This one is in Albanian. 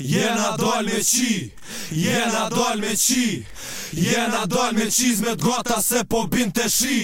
Jena dal me qi, jena dal me qi, jena dal me qizmet gota se po bin të shi.